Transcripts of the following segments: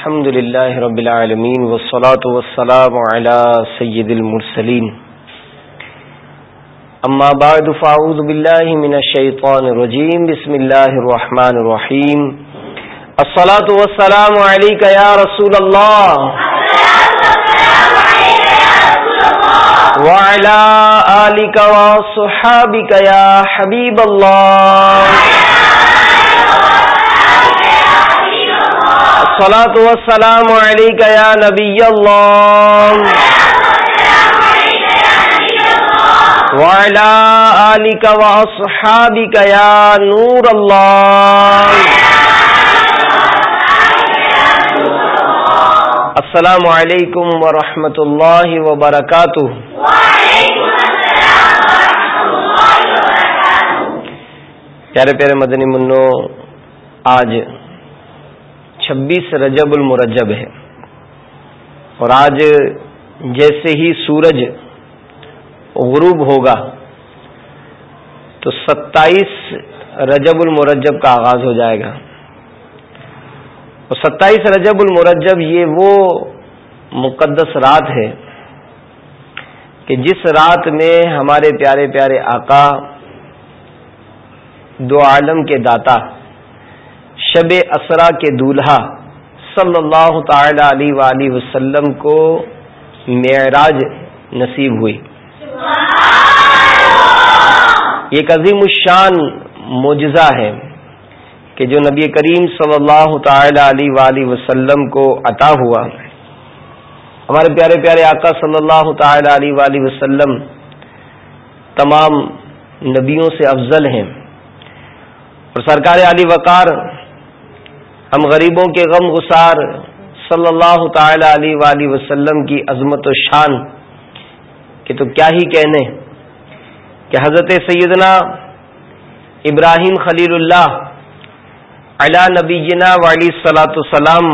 الحمد لله رب العالمين والصلاة والسلام على سيد المرسلين. أما بعد، فأعوذ بالله من الشيطان الرجيم. بسم الله الرحمن الرحيم. الصلاة والسلام عليك يا رسول الله. وعلى آلك وصحابك يا حبيب الله. الصلاة والسلام عليك يا نبي الله. وعلى آلك وأصحابك يا نور الله. السلام علیکم ورحمۃ اللہ وبرکاتہ پیارے پیارے مدنی منو، آج چھبیس رجب المرجب ہے۔ اور آج جیسے ہی سورج غروب ہوگا، تو ستائیس رجب المرجب کا آغاز ہو جائے گا۔ اور ستائیس رجب المرجب یہ وہ مقدس رات ہے کہ جس رات میں ہمارے پیارے پیارے آقا دو عالم کے داتا شب اسرا کے دولہا صلی اللہ تعالی علیہ وسلم کو معراج نصیب ہوئی۔ ایک عظیم الشان معجزہ ہے کہ جو نبی کریم صلی اللہ تعالی علیہ وسلم کو عطا ہوا۔ ہمارے پیارے پیارے آقا صلی اللہ تعالی علیہ وسلم تمام نبیوں سے افضل ہیں۔ اور سرکار علی وقار ہم غریبوں کے غم گسار صلی اللہ تعالی علیہ وسلم کی عظمت و شان کہ تو کیا ہی کہنے کہ حضرت سیدنا ابراہیم خلیل اللہ علا نبی جنا والی سلاۃ السلام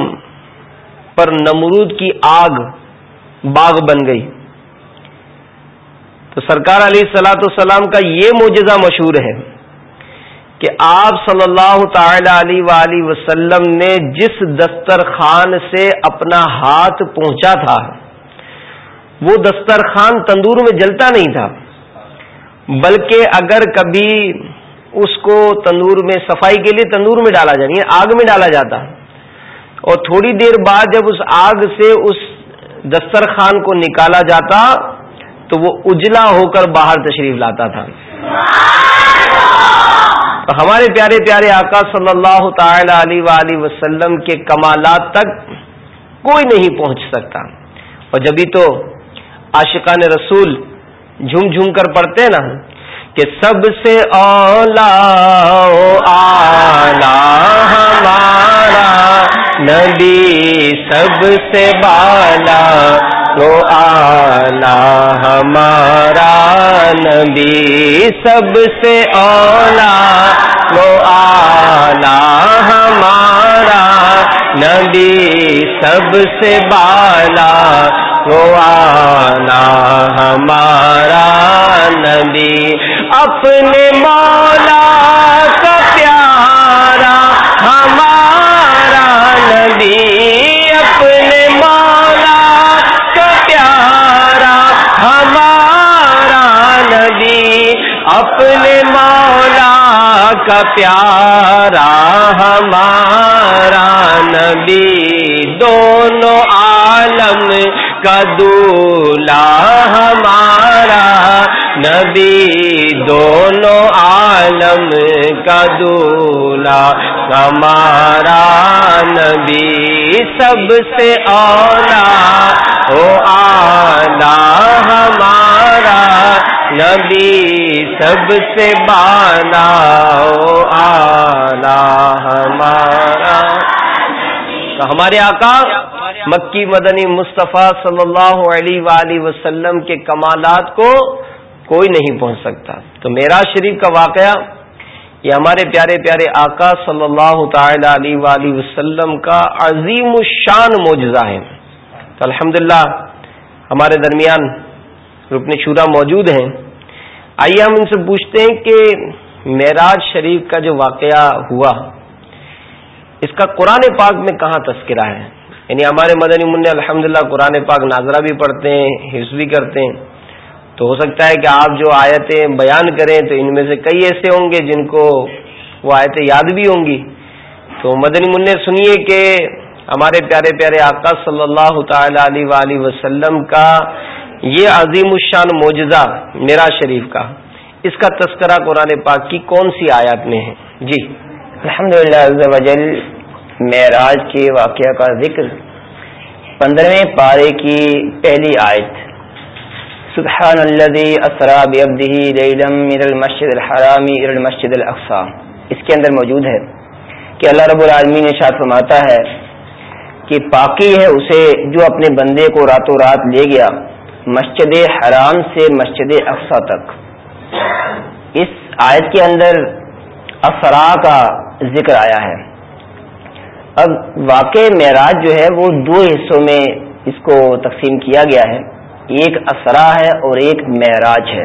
پر نمرود کی آگ باغ بن گئی۔ تو سرکار علیہ سلاۃ السلام کا یہ معجزہ مشہور ہے۔ کہ آپ صلی اللہ تعالی علیہ وسلم نے جس دسترخوان سے اپنا ہاتھ پہنچا تھا، وہ دسترخوان تندور میں جلتا نہیں تھا، بلکہ اگر کبھی اس کو تندور میں، صفائی کے لیے تندور میں ڈالا جائے یعنی آگ میں ڈالا جاتا۔ اور تھوڑی دیر بعد جب اس آگ سے اس دسترخوان کو نکالا جاتا، تو وہ اجلا ہو کر باہر تشریف لاتا تھا۔ تو ہمارے پیارے پیارے آقا صلی اللہ تعالی علیہ وسلم کے کمالات تک کوئی نہیں پہنچ سکتا۔ اور جبھی تو عاشقان رسول جھوم جھوم کر پڑھتے نا کہ سب سے اولا آلہ، ہمارا نبی سب سے بالا۔ تو آلہ ہمارا نبی سب سے اولا تو آلہ ہمارا نبی سب سے بالا تو آلہ ہمارا نبی اپنے مولا اپنے مولا کا پیارا، ہمارا نبی، دونوں عالم کا دولا ہمارا نبی، دونوں عالم کا دولا ہمارا نبی، سب سے اولا او آلہ ہمارا نبی سب سے بالا آلہ ہمارا۔ تو ہمارے آقا مکی مدنی مصطفیٰ صلی اللہ علیہ وآلہ وسلم کے کمالات کو کوئی نہیں پہنچ سکتا۔ تو میرا شریف کا واقعہ، یہ ہمارے پیارے پیارے آقا صلی اللہ تعالی علیہ وآلہ وسلم کا عظیم الشان معجزہ ہے۔ تو الحمدللہ، ہمارے درمیان رکن شورا موجود ہیں۔ آئیے ہم ان سے پوچھتے ہیں کہ معراج شریف کا جو واقعہ ہوا، اس کا قرآن پاک میں کہاں تذکرہ ہے؟ یعنی ہمارے مدنی من الحمد للہ قرآن پاک ناظرہ بھی پڑھتے ہیں، حفظ بھی کرتے ہیں۔ تو ہو سکتا ہے کہ آپ جو آیتیں بیان کریں تو ان میں سے کئی ایسے ہوں گے جن کو وہ آیتیں یاد بھی ہوں گی۔ تو مدنی منع سنیے کہ ہمارے پیارے پیارے آقا صلی اللہ تعالی علیہ وسلم کا یہ عظیم الشان معجزہ میرا شریف کا۔ اس کا تذکرہ قرآن پاک کی کون سی آیات میں ہے؟ جی۔ الحمد للہ معراج کے واقعہ کا ذکر۔ پندرہویں پارے کی پہلی آیت۔ سبحان الذي اسرا بعبده ليلا من المسجد الحرام الى المسجد الاقصى اس کے اندر موجود ہے کہ اللہ رب العالمین نے شاد فرماتا ہے کہ پاکی ہے اسے جو اپنے بندے کو راتوں رات لے گیا۔ مسجد حرام سے مسجد اقسا تک۔ اس آیت کے اندر افرا کا ذکر آیا ہے۔ اب واقع معراج جو ہے وہ دو حصوں میں اس کو تقسیم کیا گیا ہے۔ ایک اسرا ہے اور ایک معراج ہے۔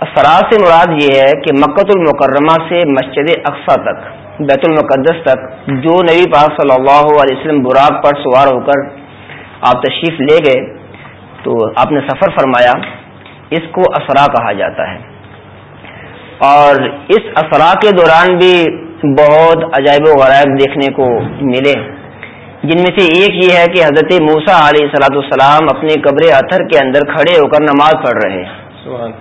اسرا سے مراد یہ ہے کہ مکت المکرمہ سے مسجد اقسا تک، بیت المقدس تک، جو نبی پاک صلی اللہ علیہ وسلم براق پر سوار ہو کر آپ تشریف لے گئے۔ تو آپ نے سفر فرمایا اس کو اسرا کہا جاتا ہے۔ اور اس اسرا کے دوران بھی بہت عجائب و غرائب دیکھنے کو ملے۔ جن میں سے ایک یہ ہے کہ حضرت موسا علیہ سلاۃ السلام اپنے قبر اتھر کے اندر کھڑے ہو کر نماز پڑھ رہے ہیں۔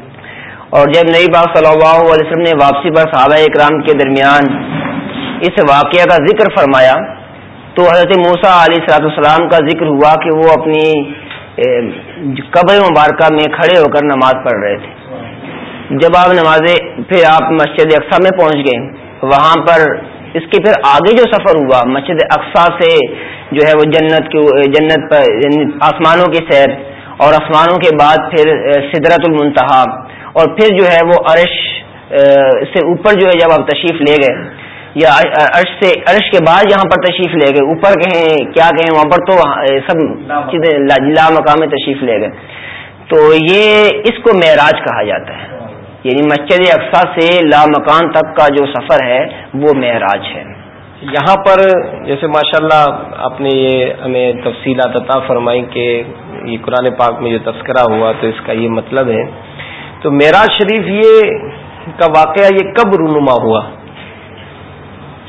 اور جب نئی بات صلی اللہ علیہ وسلم نے واپسی پر صحابہ اکرام کے درمیان اس واقعہ کا ذکر فرمایا تو حضرت موسا علیہ سلاۃ السلام کا ذکر ہوا کہ وہ اپنی قبر مبارکہ میں کھڑے ہو کر نماز پڑھ رہے تھے۔ جب آپ نماز پھر آپ مسجد اقسا میں پہنچ گئے، وہاں پر اس کے پھر آگے جو سفر ہوا، مسجد اقسا سے جو ہے وہ جنت کی جنت پر یعنی آسمانوں کی سیر اور آسمانوں کے بعد پھر سدرت المنتہا اور پھر جو ہے وہ عرش سے اوپر جو ہے جب آپ تشریف لے گئے یا عرش سے عرش کے بعد یہاں پر تشریف لے گئے۔ اوپر کہیں کیا کہیں، وہاں پر تو سب چیزیں لا مقام تشریف لے گئے۔ تو یہ اس کو معراج کہا جاتا ہے۔ یعنی مسجد اقسا سے لا مکان تک کا جو سفر ہے، وہ معراج ہے۔ یہاں پر جیسے ماشاءاللہ اللہ آپ نے یہ ہمیں تفصیلات عطا فرمائی کہ یہ قرآن پاک میں جو تذکرہ ہوا تو اس کا یہ مطلب ہے۔ تو معراج شریف یہ کا واقعہ یہ کب رونما ہوا؟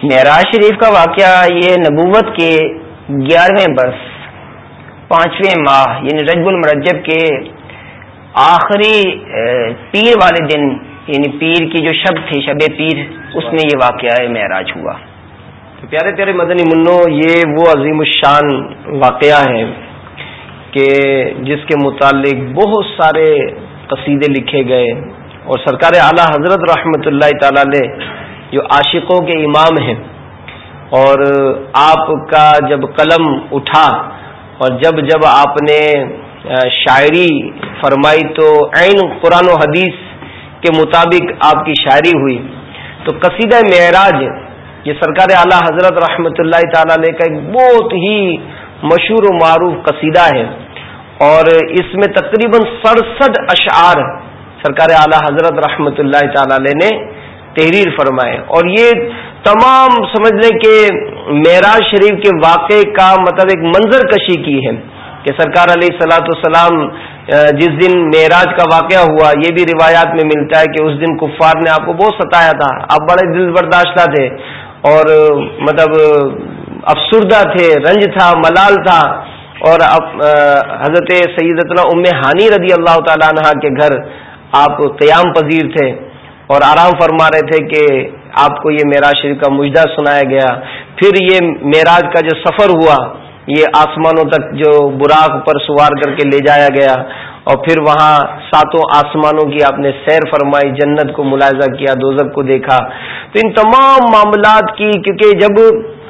معراج شریف کا واقعہ، یہ نبوت کے گیارہویں برس، پانچویں ماہ یعنی رجب المرجب کے آخری پیر والے دن یعنی پیر کی جو شب تھی، شب پیر، اس میں یہ واقعہ معراج ہوا۔ تو پیارے پیارے مدنی منو یہ وہ عظیم الشان واقعہ ہے کہ جس کے متعلق بہت سارے قصیدے لکھے گئے اور سرکار اعلی حضرت رحمۃ اللہ تعالی جو عاشقوں کے امام ہیں، اور آپ کا جب قلم اٹھا، اور جب جب آپ نے شاعری فرمائی تو عین قرآن و حدیث کے مطابق آپ کی شاعری ہوئی۔ تو قصیدہ معراج، یہ سرکار اعلیٰ حضرت رحمۃ اللہ تعالی علیہ کا ایک بہت ہی مشہور و معروف قصیدہ ہے۔ اور اس میں تقریباً سڑسٹھ اشعار سرکار اعلیٰ حضرت رحمۃ اللہ تعالی علیہ نے تحریر فرمائے۔ اور یہ تمام سمجھ لیں کہ معراج شریف کے واقعے کا مطلب ایک منظر کشی کی ہے کہ سرکار علیہ سلاۃ السلام جس دن معراج کا واقعہ ہوا، یہ بھی روایات میں ملتا ہے کہ اس دن کفار نے آپ کو بہت ستایا تھا۔ آپ بڑے دل برداشتہ تھے اور مطلب افسردہ تھے، رنج تھا، ملال تھا۔ اور حضرت سیدتنا ام ہانی رضی اللہ تعالیٰ عنہ کے گھر آپ قیام پذیر تھے۔ اور آرام فرما رہے تھے کہ آپ کو یہ معراج شریف کا مجدہ سنایا گیا۔ پھر یہ معراج کا جو سفر ہوا، یہ آسمانوں تک جو براق پر سوار کر کے لے جایا گیا۔ اور پھر وہاں ساتوں آسمانوں کی آپ نے سیر فرمائی، جنت کو ملاحظہ کیا دوزک کو دیکھا۔ تو ان تمام معاملات کی، کیونکہ جب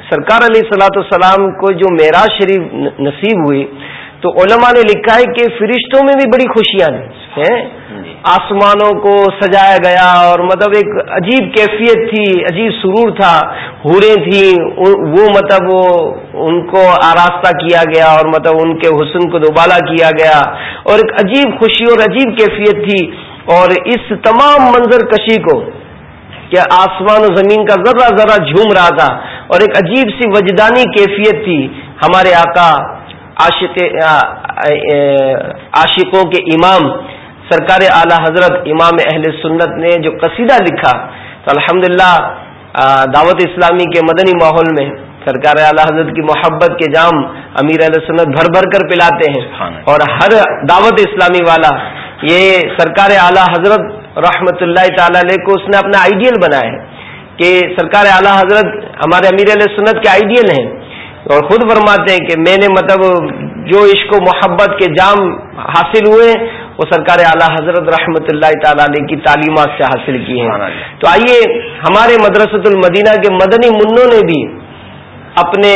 سرکار علیہ صلاۃ السلام کو جو معراج شریف نصیب ہوئی، تو علماء نے لکھا ہے کہ فرشتوں میں بھی بڑی خوشیاں ہیں۔ آسمانوں کو سجایا گیا اور مطلب ایک عجیب کیفیت تھی عجیب سرور تھا۔ ہورے تھیں وہ مطلب وہ ان کو آراستہ کیا گیا اور مطلب ان کے حسن کو دوبالا کیا گیا۔ اور ایک عجیب خوشی اور عجیب کیفیت تھی۔ اور اس تمام منظر کشی کو کہ آسمان و زمین کا ذرہ ذرہ جھوم رہا تھا۔ اور ایک عجیب سی وجدانی کیفیت تھی۔ ہمارے آقا عاشق عاشقوں کے امام سرکار اعلی حضرت امام اہل سنت نے جو قصیدہ لکھا تو الحمد دعوت اسلامی کے مدنی ماحول میں سرکار اعلی حضرت کی محبت کے جام امیر اہل سنت بھر بھر کر پلاتے ہیں۔ اور ہر دعوت اسلامی والا یہ سرکار اعلی حضرت رحمت اللہ تعالی علیہ کو اس نے اپنا آئیڈیل بنایا ہے کہ سرکار اعلی حضرت ہمارے امیر علیہ سنت کے آئیڈیل ہیں۔ اور خود فرماتے ہیں کہ میں نے مطلب جو عشق و محبت کے جام حاصل ہوئے وہ سرکار اعلیٰ حضرت رحمۃ اللہ تعالی علیہ کی تعلیمات سے حاصل کی ہیں۔ تو آئیے ہمارے مدرسۃ المدینہ کے مدنی منوں نے بھی اپنے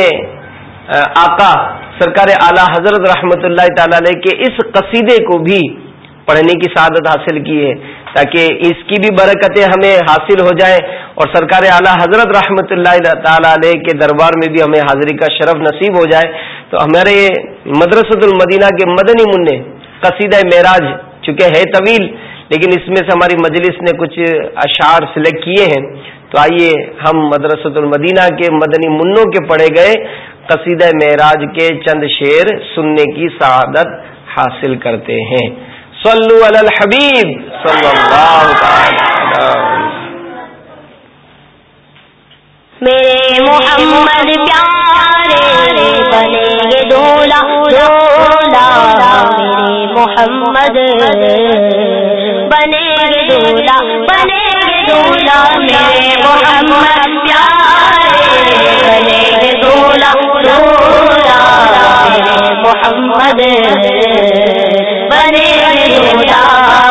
آقا سرکار اعلیٰ حضرت رحمۃ اللہ تعالی علیہ کے اس قصیدے کو بھی پڑھنے کی سعادت حاصل کی ہے تاکہ اس کی بھی برکتیں ہمیں حاصل ہو جائیں اور سرکار اعلیٰ حضرت رحمۃ اللہ تعالی علیہ کے دربار میں بھی ہمیں حاضری کا شرف نصیب ہو جائے۔ تو ہمارے مدرسۃ المدینہ کے مدنی منع قصیدہ معراج چونکہ ہے طویل، لیکن اس میں سے ہماری مجلس نے کچھ اشعار سلیکٹ کیے ہیں۔ تو آئیے ہم مدرسۃ المدینہ کے مدنی منوں کے پڑھے گئے قصیدہ معراج کے چند شعر سننے کی سعادت حاصل کرتے ہیں۔ صلو علی الحبیب صلی اللہ میرے محمد بنے گے دولا بنے گے دولا میرے محمد پیارے۔ بنے گے دولا دولا میرے محمد۔ بنے گے دولا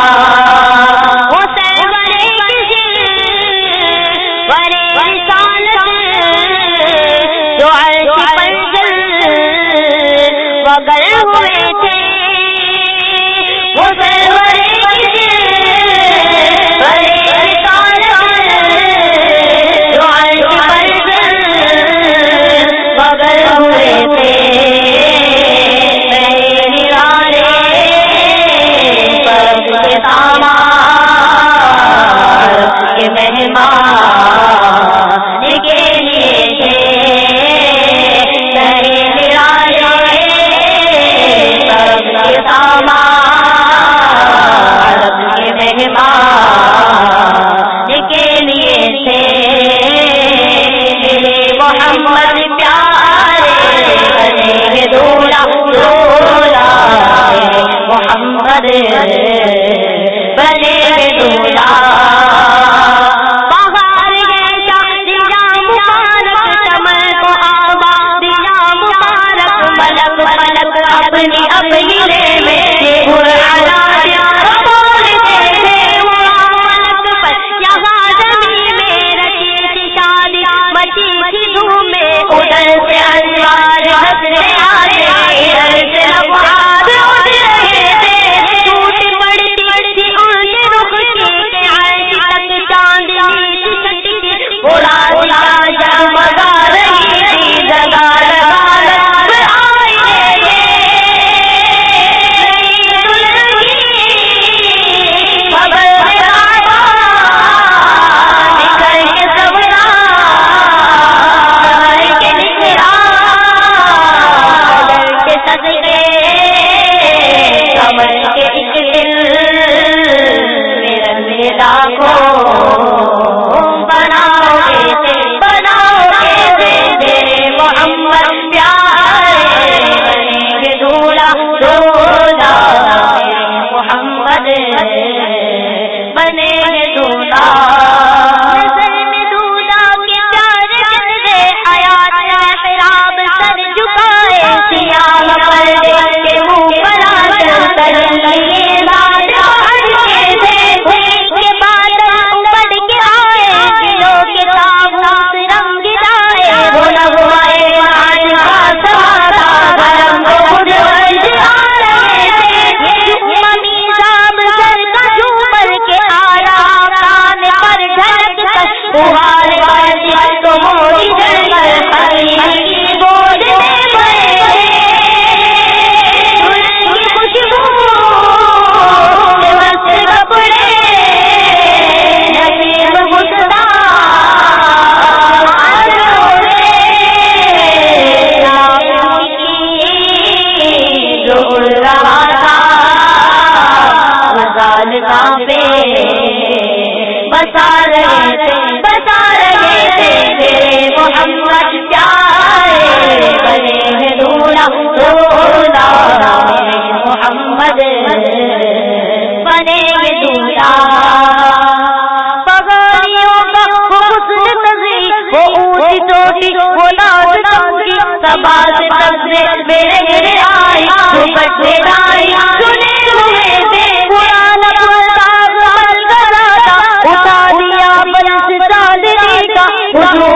چاندنی کا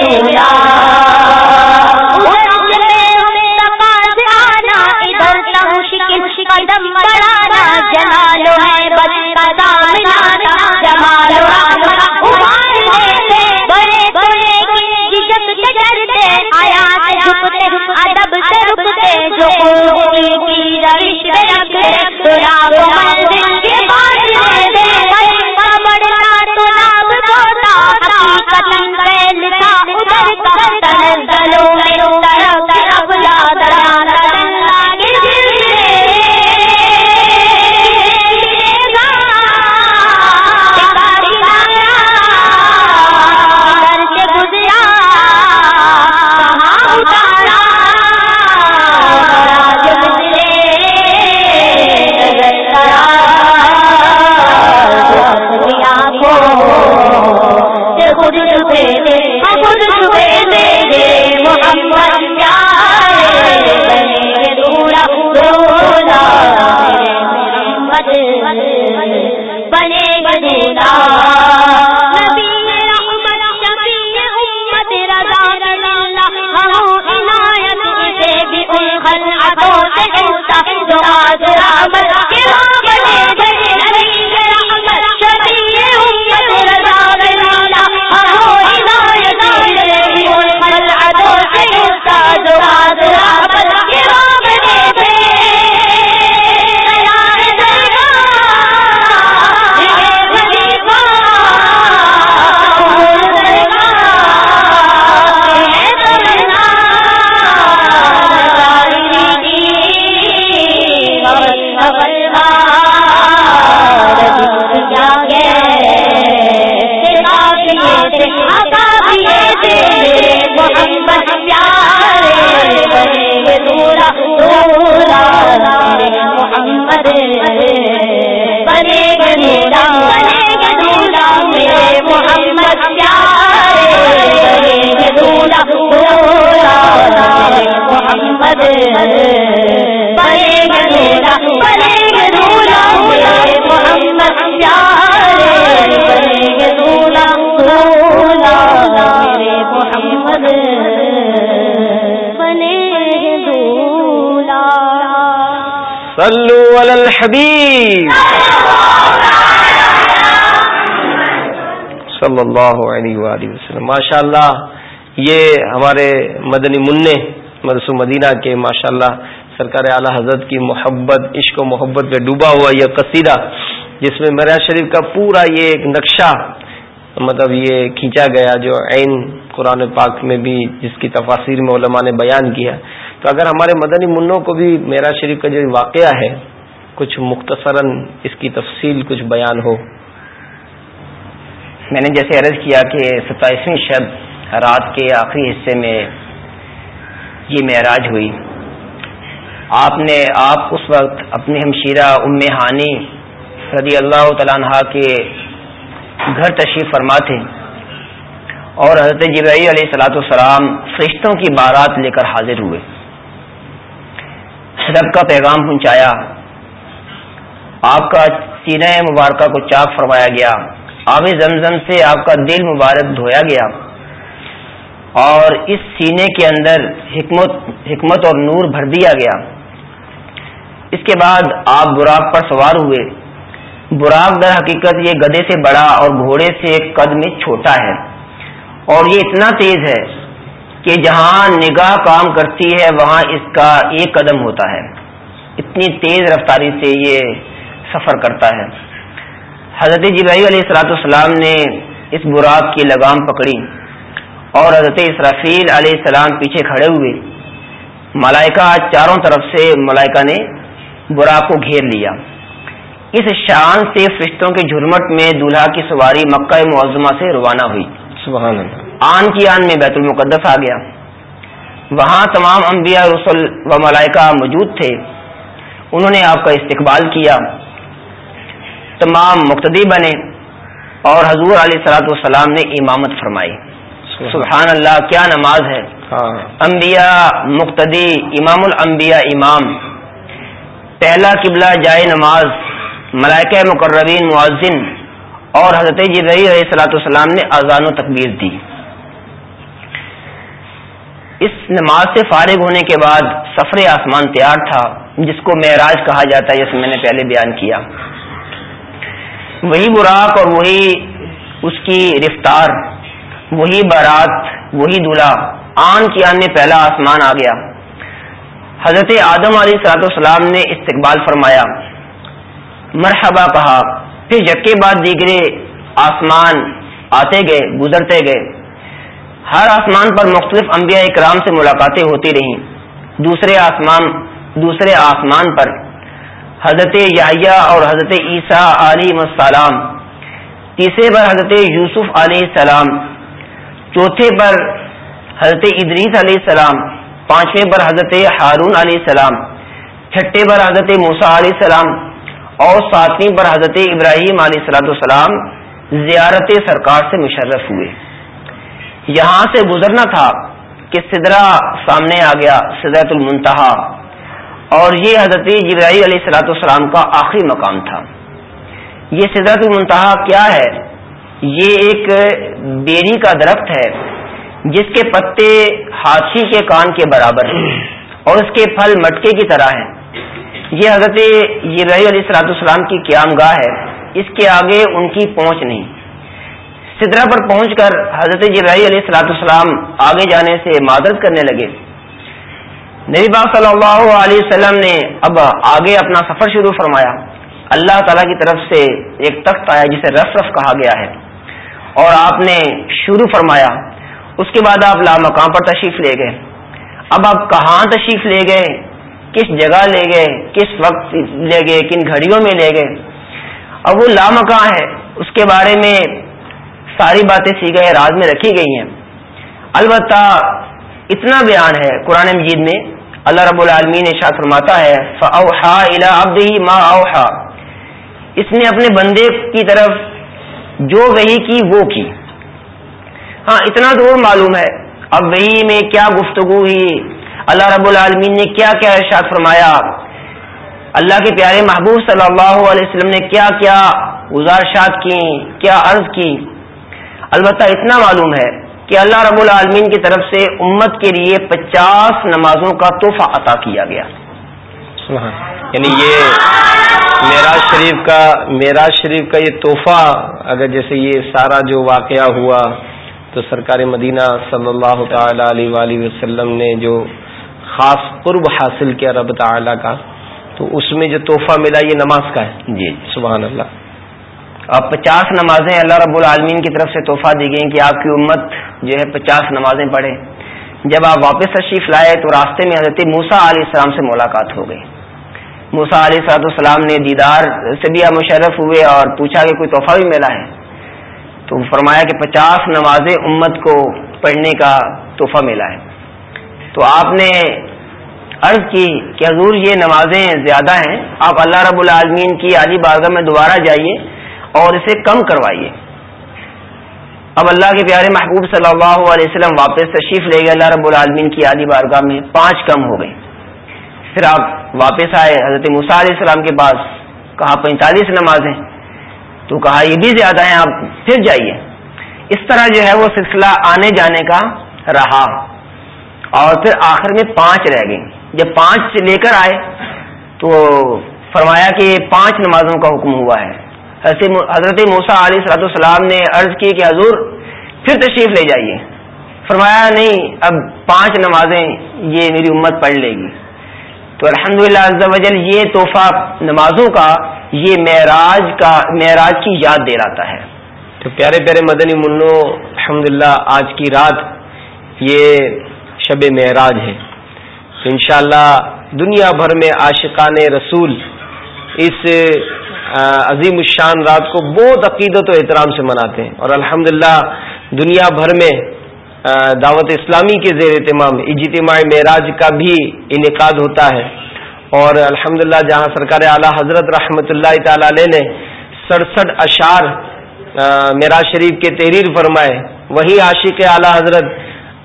دنیا علی الحبیب صلی اللہ علیہ وآلہ وسلم۔ ماشاء اللہ یہ ہمارے مدنی منع مدرسو مدینہ کے ماشاء اللہ سرکار اعلی حضرت کی محبت، عشق و محبت پہ ڈوبا ہوا یہ قصیدہ، جس میں مریا شریف کا پورا یہ ایک نقشہ مطلب یہ کھینچا گیا جو عین قرآن پاک میں بھی جس کی تفاصیر میں علماء نے بیان کیا۔ تو اگر ہمارے مدنی منوں کو بھی میرا شریف کا جو واقعہ ہے کچھ مختصراً اس کی تفصیل کچھ بیان ہو۔ میں نے جیسے عرض کیا کہ ستائیسویں شب رات کے آخری حصے میں یہ معراج ہوئی۔ آپ نے آپ اس وقت اپنی ہمشیرہ ام ہانی رضی اللہ تعالیٰ عنہ کے گھر تشریف فرما تھے اور حضرت جبرائیل علیہ السلاۃ والسلام فرشتوں کی بارات لے کر حاضر ہوئے۔ ادب کا پیغام پہنچایا۔ آپ کا سینہ مبارکہ کو چاک فرمایا گیا۔ آب زمزم سے آپ کا دل مبارک دھویا گیا۔ اور اس سینے کے اندر حکمت حکمت اور نور بھر دیا گیا۔ اس کے بعد آپ براق پر سوار ہوئے۔ براق در حقیقت یہ گدے سے بڑا اور گھوڑے سے قد میں چھوٹا ہے۔ اور یہ اتنا تیز ہے کہ جہاں نگاہ کام کرتی ہے، وہاں اس کا ایک قدم ہوتا ہے۔ اتنی تیز رفتاری سے یہ سفر کرتا ہے۔ حضرت جبرائی علیہ السلاۃ السلام نے اس براق کی لگام پکڑی اور حضرت اسرافیل علیہ السلام پیچھے کھڑے ہوئے۔ ملائکہ چاروں طرف سے ملائکہ نے براق کو گھیر لیا۔ اس شان سے فرشتوں کے جھرمٹ میں دولہا کی سواری مکہ معظمہ سے روانہ ہوئی۔ سبحان اللہ۔ آن کی آن میں بیت المقدس آ گیا۔ وہاں تمام انبیاء رسول و ملائکہ موجود تھے۔ انہوں نے آپ کا استقبال کیا۔ تمام مقتدی بنے اور حضور علیہ سلاۃ والسلام نے امامت فرمائی۔ سبحان اللہ۔ کیا نماز ہے؟ ہاں۔ انبیاء مقتدی امام الانبیاء امام۔ پہلا قبلہ جائے نماز ملائکہ مقربین معذن اور حضرت جبری علیہ سلاۃ والسلام نے اذان و تکبیر دی۔ اس نماز سے فارغ ہونے کے بعد سفر آسمان تیار تھا جس کو معراج کہا جاتا ہے جیسے میں نے پہلے بیان کیا۔ وہی براق اور وہی اس کی رفتار، وہی بارات، وہی دلہا، آن کی آن میں پہلا آسمان آ گیا۔ حضرت آدم علیہ سلاۃ السلام نے استقبال فرمایا۔ مرحبا کہا۔ پھر یکے بعد دیگرے آسمان آتے گئے، گزرتے گئے۔ ہر آسمان پر مختلف انبیاء اکرام سے ملاقاتیں ہوتی رہیں۔ دوسرے آسمان دوسرے آسمان پر حضرت یحییٰ اور حضرت عیسیٰ علیہ السلام۔ تیسرے پر حضرت یوسف علیہ السلام۔ چوتھے پر حضرت ادریس علیہ السلام۔ پانچویں پر حضرت ہارون علیہ السلام۔ چھٹے پر حضرت موسا علیہ السلام۔ اور ساتویں پر حضرت ابراہیم علیہ السلاۃ السلام زیارت سرکار سے مشرف ہوئے۔ یہاں سے گزرنا تھا کہ سدرا سامنے آ گیا سدرت المنتہا۔ اور یہ حضرت جبرائی علیہ السلاۃ السلام کا آخری مقام تھا۔ یہ سدرت المنتہا کیا ہے؟ یہ ایک بیری کا درخت ہے، جس کے پتے ہاتھی کے کان کے برابر ہیں اور اس کے پھل مٹکے کی طرح ہیں۔ یہ حضرت جبرائی علیہ السلاۃ السلام کی قیام گاہ ہے، اس کے آگے ان کی پہنچ نہیں۔ سدرا پر پہنچ کر حضرت جبرائی علیہ السلاۃ السلام آگے جانے سے معذرت کرنے لگے۔ نبی باغ صلی اللہ علیہ وسلم نے اب آگے اپنا سفر شروع فرمایا۔ اللہ تعالیٰ کی طرف سے ایک تخت آیا جسے رف رف کہا گیا ہے۔ اور آپ نے شروع فرمایا۔ اس کے بعد آپ لامقام پر تشریف لے گئے۔ اب آپ کہاں تشریف لے گئے؟ کس جگہ لے گئے؟ کس وقت لے گئے؟ کن گھڑیوں میں لے گئے؟ اب وہ لامکاں ہے اس کے بارے میں ساری باتیں سی گئے راز میں رکھی گئی ہیں۔ البتہ اتنا بیان ہے قرآن مجید میں اللہ رب العالمین ارشاد فرماتا ہے ما اوحا اس نے اپنے بندے کی طرف جو وہی کی وہ کی۔ ہاں اتنا ضرور معلوم ہے۔ اب وہی میں کیا گفتگو ہوئی؟ اللہ رب العالمین نے کیا کیا ارشاد فرمایا؟ اللہ کے پیارے محبوب صلی اللہ علیہ وسلم نے کیا کیا گزارشات کی، کیا عرض کی؟ البتہ اتنا معلوم ہے کہ اللہ رب العالمین کی طرف سے امت کے لیے پچاس نمازوں کا تحفہ عطا کیا گیا۔ یعنی یہ معراج شریف کا معراج شریف کا یہ تحفہ اگر جیسے یہ سارا جو واقعہ ہوا تو سرکار مدینہ صلی اللہ تعالی علیہ وآلہ وسلم نے جو خاص قرب حاصل کیا رب تعالی کا تو اس میں جو تحفہ ملا یہ نماز کا ہے۔ جی۔ سبحان اللہ۔ پچاس نمازیں اللہ رب العالمین کی طرف سے تحفہ دی گئیں کہ آپ کی امت جو ہے پچاس نمازیں پڑھے۔ جب آپ واپس تشریف لائے تو راستے میں حضرت موسا علیہ السلام سے ملاقات ہو گئی۔ موسا علیہ صلاحت السلام نے دیدار سے بھی آپ مشرف ہوئے اور پوچھا کہ کوئی تحفہ بھی ملا ہے؟ تو فرمایا کہ پچاس نمازیں امت کو پڑھنے کا تحفہ ملا ہے۔ تو آپ نے عرض کی کہ حضور یہ نمازیں زیادہ ہیں، آپ اللہ رب العالمین کی عالی بارگاہ میں دوبارہ جائیے۔ اور اسے کم کروائیے۔ اب اللہ کے پیارے محبوب صلی اللہ علیہ وسلم واپس تشریف لے گئے، اللہ رب العالمین کی عالی بارگاہ میں پانچ کم ہو گئی پھر آپ واپس آئے، حضرت موسیٰ علیہ السلام کے پاس کہا، پینتالیس نمازیں۔ تو کہا، یہ بھی زیادہ ہیں، آپ پھر جائیے۔ اس طرح جو ہے وہ سلسلہ آنے جانے کا رہا۔ اور پھر آخر میں پانچ رہ گئی جب پانچ لے کر آئے تو فرمایا کہ پانچ نمازوں کا حکم ہوا ہے۔ حضرت موسا علیہ صلاحت السلام نے عرض کی کہ حضور پھر تشریف لے جائیے۔ فرمایا، نہیں، اب پانچ نمازیں یہ میری امت پڑھ لے گی۔ تو الحمد للہ یہ تحفہ نمازوں کا، یہ معراج کا، معراج کی یاد دے رہا ہے۔ تو پیارے پیارے مدنی منو الحمد آج کی رات یہ شب معراج ہے۔ تو انشاءاللہ دنیا بھر میں عاشقان رسول اس عظیم الشان رات کو بہت عقیدت و احترام سے مناتے ہیں۔ اور الحمد دنیا بھر میں دعوت اسلامی کے زیر اہتمام، اجتماع معراج کا بھی انعقاد ہوتا ہے۔ اور الحمد جہاں سرکار اعلیٰ حضرت رحمۃ اللہ تعالی علیہ نے سڑسٹھ اشعار معراج شریف کے تحریر فرمائے وہی عاشق اعلیٰ حضرت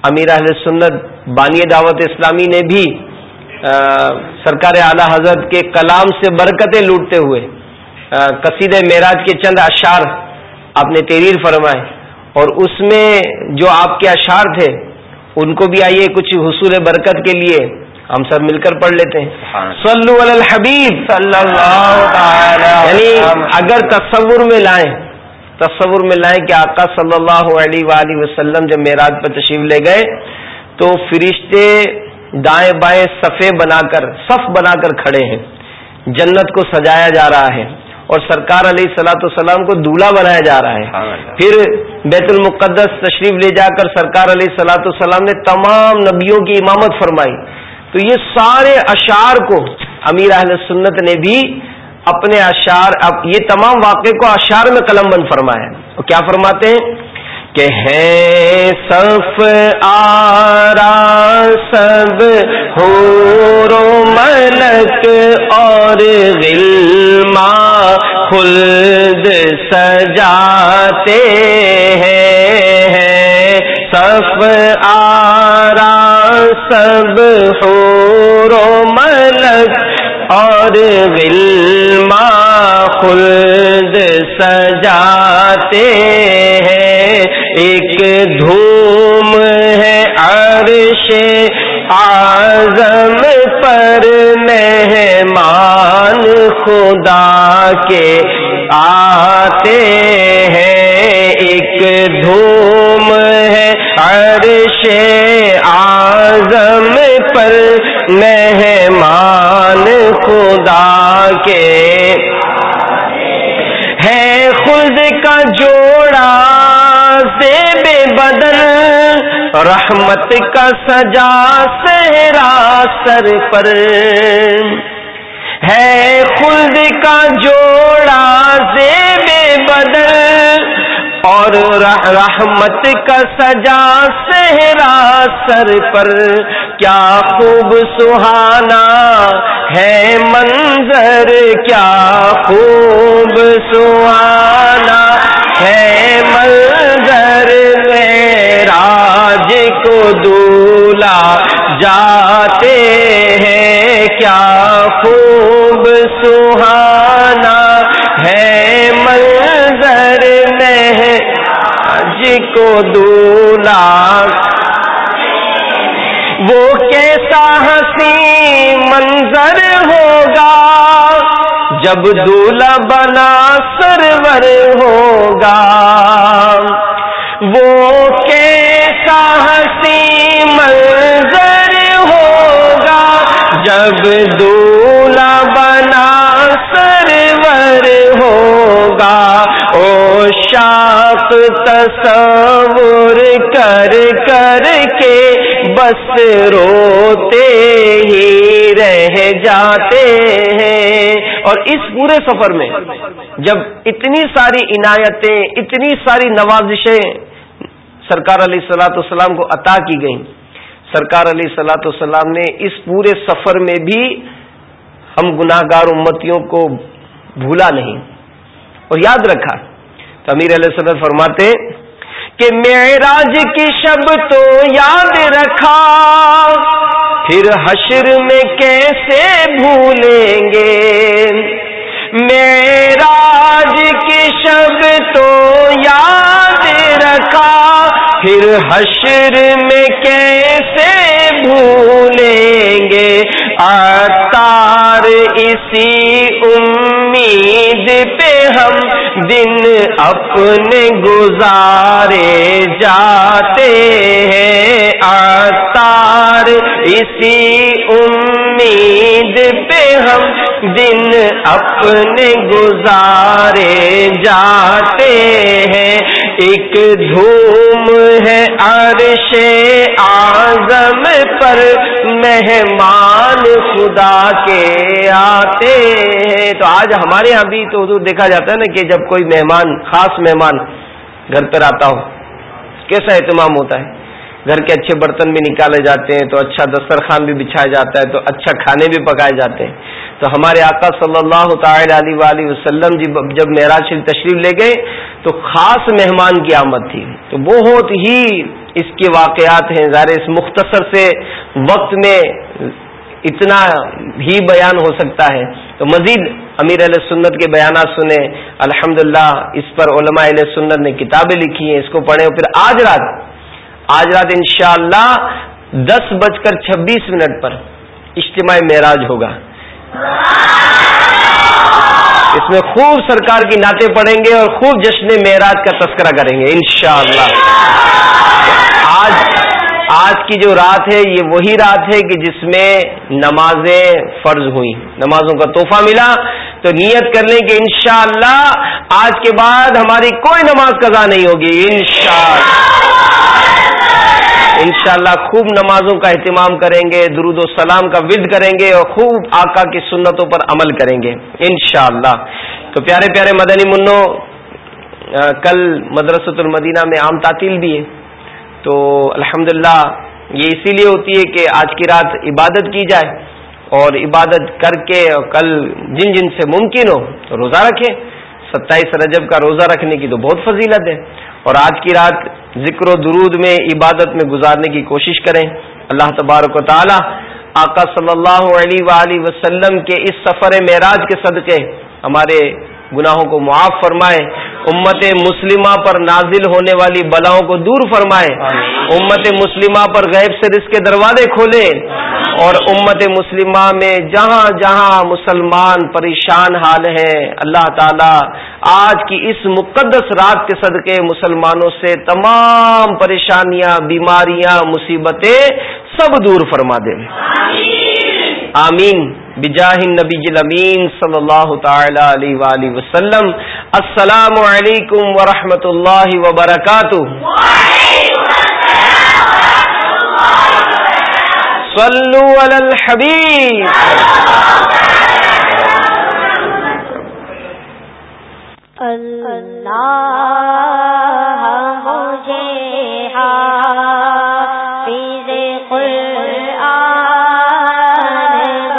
امیر اہل سنت بانی دعوت اسلامی نے بھی سرکار اعلی حضرت کے کلام سے برکتیں لوٹتے ہوئے قصید معراج کے چند اشعار آپ نے تحریر فرمائے اور اس میں جو آپ کے اشعار تھے ان کو بھی آئیے کچھ حصول برکت کے لیے ہم سب مل کر پڑھ لیتے ہیں۔ صلو علی الحبیب۔ صلی اللہ یعنی اگر تصور میں لائیں تصور میں لائیں کہ آقا صلی اللہ علیہ وآلہ وسلم جب معراج پر تشریف لے گئے تو فرشتے دائیں بائیں صفے بنا کر صف بنا کر کھڑے ہیں۔ جنت کو سجایا جا رہا ہے۔ اور سرکار علیہ سلاۃ السلام کو دولہا بنایا جا رہا ہے۔ پھر بیت المقدس تشریف لے جا کر سرکار علیہ سلاۃ السلام نے تمام نبیوں کی امامت فرمائی۔ تو یہ سارے اشعار کو امیر اہل سنت نے بھی اپنے اشعار یہ تمام واقعے کو اشعار میں قلم بند فرمایا۔ اور کیا فرماتے ہیں؟ کہ ہے صف آرا سب ہو ملک اور غلما خلد سجاتے ہیں۔ صف آرا، سب ہو ملک اور غلما خلد سجاتے ہیں۔ ایک دھوم ہے عرش آزم پر، مہمان خدا کے آتے ہیں، ایک دھوم ہے عرش آزم پر۔ مہمان خدا کے ہے خود کا جوڑا سے بے بدل رحمت کا سجا سہرا سر پر۔ ہے خلد کا جوڑا سے بے بدل اور رحمت کا سجا سہرا سر پر۔ کیا خوب سہانا ہے منظر، کیا خوب سہانا ہے منظر۔ راج کو دولا جاتے دولا وہ کیسا ہنسی منظر ہوگا جب دولا بنا سرور ہوگا۔ وہ کیسا ہنسی منظر ہوگا جب دولا تصور کر کر کے بس روتے ہی رہ جاتے ہیں۔ اور اس پورے سفر میں جب اتنی ساری عنایتیں، اتنی ساری نوازشیں سرکار علیہ سلاۃ السلام کو عطا کی گئیں۔ سرکار علیہ سلاۃ السلام نے اس پورے سفر میں بھی ہم گناہ گار امتیوں کو بھولا نہیں۔ اور یاد رکھا امیر علیہ صدر فرماتے کہ معراج کی شب تو یاد رکھا، پھر حشر میں کیسے بھولیں گے؟ میراج کی شب تو یاد رکھا، پھر حشر میں کیسے بھولیں گے؟ اتار اسی امید پہ ہم دن اپنے گزارے جاتے ہیں۔ اتار اسی امید پہ ہم دن اپنے گزارے جاتے ہیں۔ ایک دھوم ہے عرش آزم پر مہمان خدا کے آتے ہیں۔ تو آج ہمارے یہاں بھی تو دیکھا جاتا ہے نا کہ جب کوئی مہمان، خاص مہمان گھر پر آتا ہو، کیسا اہتمام ہوتا ہے؟ گھر کے اچھے برتن بھی نکالے جاتے ہیں، تو اچھا دسترخوان بھی بچھایا جاتا ہے، تو اچھا کھانے بھی پکائے جاتے ہیں۔ تو ہمارے آقا صلی اللہ تعالی علیہ وسلم جی جب معراج شریف تشریف لے گئے، تو خاص مہمان کی آمد تھی۔ تو بہت ہی اس کے واقعات ہیں۔ ظاہر اس مختصر سے وقت میں اتنا ہی بیان ہو سکتا ہے۔ تو مزید امیر علیہ سنت کے بیانات سنیں۔ الحمد اس پر علماء علیہ سنت نے کتابیں لکھی ہیں، اس کو پڑھیں۔ پھر آج رات آج رات انشاءاللہ دس بج کر چھبیس منٹ پر اجتماع معراج ہوگا۔ اس میں خوب سرکار کی نعتیں پڑھیں گے اور خوب جشن معراج کا تذکرہ کریں گے، انشاءاللہ۔ آج آج کی جو رات ہے، یہ وہی رات ہے کہ جس میں نمازیں فرض ہوئی نمازوں کا تحفہ ملا۔ تو نیت کر لیں کہ انشاءاللہ آج کے بعد ہماری کوئی نماز قضا نہیں ہوگی، انشاءاللہ۔ انشاءاللہ خوب نمازوں کا اہتمام کریں گے، درود و سلام کا ود کریں گے اور خوب آقا کی سنتوں پر عمل کریں گے، انشاءاللہ۔ تو پیارے پیارے مدنی منو کل مدرسۃ المدینہ میں عام تعطیل بھی ہے۔ تو الحمد یہ اسی لیے ہوتی ہے کہ آج کی رات عبادت کی جائے اور عبادت کر کے اور کل جن جن سے ممکن ہو تو روزہ رکھیں۔ ستائیس رجب کا روزہ رکھنے کی تو بہت فضیلت ہے۔ اور آج کی رات ذکر و درود میں، عبادت میں گزارنے کی کوشش کریں۔ اللہ تبارک و تعالی آقا صلی اللہ علیہ وآلہ وسلم کے اس سفر معراج کے صدقے ہمارے گناہوں کو معاف فرمائے۔ امت مسلمہ پر نازل ہونے والی بلاؤں کو دور فرمائے۔ امت مسلمہ پر غیب سے رزق کے دروازے کھولے۔ اور امت مسلمہ میں جہاں جہاں مسلمان پریشان حال ہیں اللہ تعالی آج کی اس مقدس رات کے صدقے مسلمانوں سے تمام پریشانیاں بیماریاں مصیبتیں سب دور فرما دے۔ آمین۔ بجاہ النبی الامین صلی اللہ تعالی علیہ وآلہ وسلم. السلام علیکم ورحمۃ اللہ وبرکاتہ صلو علی الحبیب اللہ